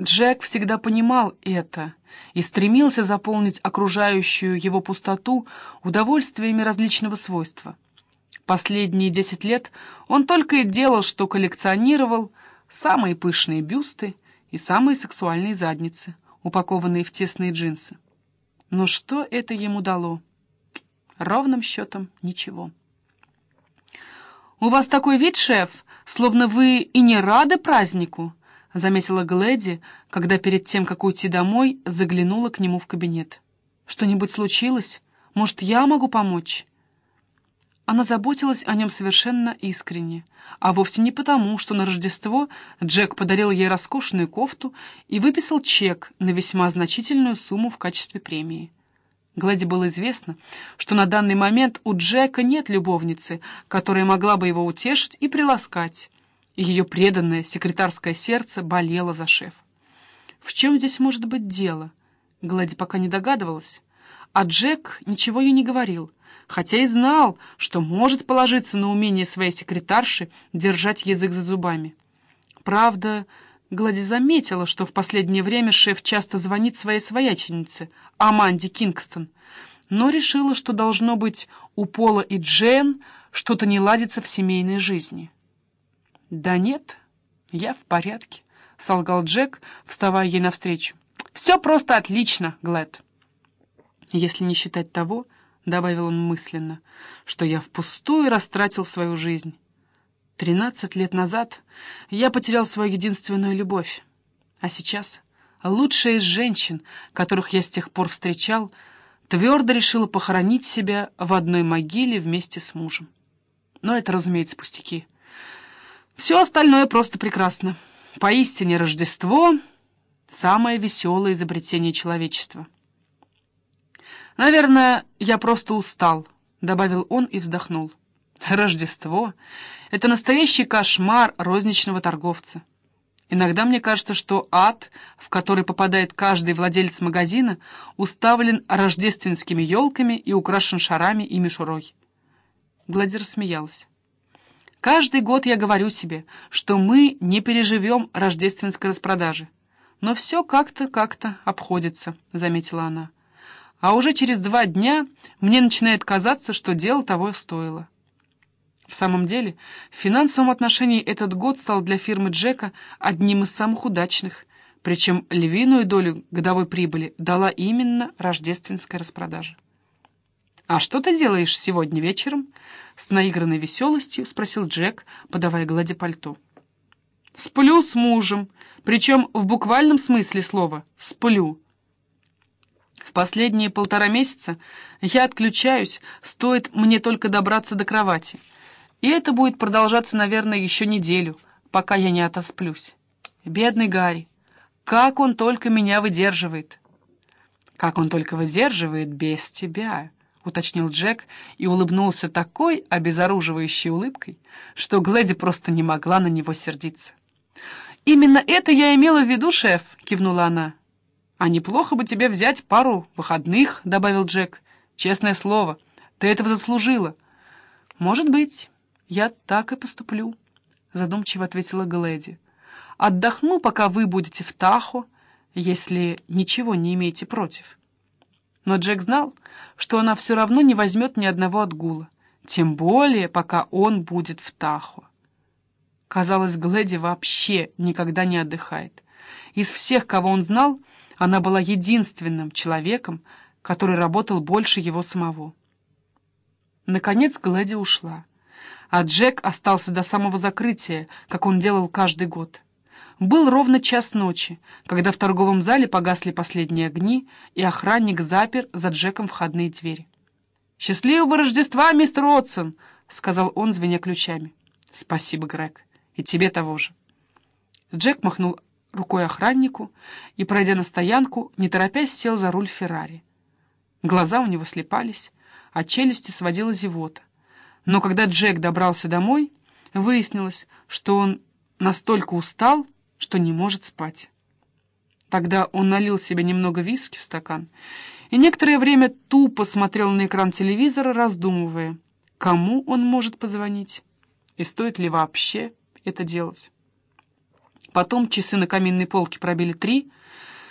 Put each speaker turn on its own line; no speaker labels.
Джек всегда понимал это и стремился заполнить окружающую его пустоту удовольствиями различного свойства. Последние десять лет он только и делал, что коллекционировал самые пышные бюсты и самые сексуальные задницы, упакованные в тесные джинсы. Но что это ему дало? Ровным счетом ничего. «У вас такой вид, шеф, словно вы и не рады празднику», — заметила Глэди, когда перед тем, как уйти домой, заглянула к нему в кабинет. «Что-нибудь случилось? Может, я могу помочь?» Она заботилась о нем совершенно искренне, а вовсе не потому, что на Рождество Джек подарил ей роскошную кофту и выписал чек на весьма значительную сумму в качестве премии. Глади было известно, что на данный момент у Джека нет любовницы, которая могла бы его утешить и приласкать, и ее преданное секретарское сердце болело за шеф. В чем здесь может быть дело? Глади пока не догадывалась. А Джек ничего ей не говорил, хотя и знал, что может положиться на умение своей секретарши держать язык за зубами. Правда, Глади заметила, что в последнее время шеф часто звонит своей свояченице, Аманде Кингстон, но решила, что должно быть у Пола и Джен что-то не ладится в семейной жизни. «Да нет, я в порядке», — солгал Джек, вставая ей навстречу. «Все просто отлично, Глэд». «Если не считать того, — добавил он мысленно, — что я впустую растратил свою жизнь». Тринадцать лет назад я потерял свою единственную любовь, а сейчас лучшая из женщин, которых я с тех пор встречал, твердо решила похоронить себя в одной могиле вместе с мужем. Но это, разумеется, пустяки. Все остальное просто прекрасно. Поистине Рождество — самое веселое изобретение человечества. «Наверное, я просто устал», — добавил он и вздохнул. Рождество — это настоящий кошмар розничного торговца. Иногда мне кажется, что ад, в который попадает каждый владелец магазина, уставлен рождественскими елками и украшен шарами и мишурой. Гладир смеялась. «Каждый год я говорю себе, что мы не переживем рождественской распродажи. Но все как-то, как-то обходится», — заметила она. «А уже через два дня мне начинает казаться, что дело того стоило». В самом деле, в финансовом отношении этот год стал для фирмы Джека одним из самых удачных, причем львиную долю годовой прибыли дала именно рождественская распродажа. «А что ты делаешь сегодня вечером?» С наигранной веселостью спросил Джек, подавая Глади пальто. «Сплю с мужем, причем в буквальном смысле слова «сплю». В последние полтора месяца я отключаюсь, стоит мне только добраться до кровати — и это будет продолжаться, наверное, еще неделю, пока я не отосплюсь. Бедный Гарри, как он только меня выдерживает. Как он только выдерживает без тебя, уточнил Джек и улыбнулся такой обезоруживающей улыбкой, что Глэди просто не могла на него сердиться. «Именно это я имела в виду, шеф», — кивнула она. «А неплохо бы тебе взять пару выходных», — добавил Джек. «Честное слово, ты этого заслужила». «Может быть». «Я так и поступлю», — задумчиво ответила Глэди. «Отдохну, пока вы будете в Тахо, если ничего не имеете против». Но Джек знал, что она все равно не возьмет ни одного отгула, тем более, пока он будет в Тахо. Казалось, Глэди вообще никогда не отдыхает. Из всех, кого он знал, она была единственным человеком, который работал больше его самого. Наконец Глэди ушла а Джек остался до самого закрытия, как он делал каждый год. Был ровно час ночи, когда в торговом зале погасли последние огни, и охранник запер за Джеком входные двери. «Счастливого Рождества, мистер Отсон!» — сказал он, звеня ключами. «Спасибо, Грег. И тебе того же». Джек махнул рукой охраннику и, пройдя на стоянку, не торопясь сел за руль Феррари. Глаза у него слепались, а челюсти сводила зевота. Но когда Джек добрался домой, выяснилось, что он настолько устал, что не может спать. Тогда он налил себе немного виски в стакан и некоторое время тупо смотрел на экран телевизора, раздумывая, кому он может позвонить и стоит ли вообще это делать. Потом часы на каминной полке пробили три.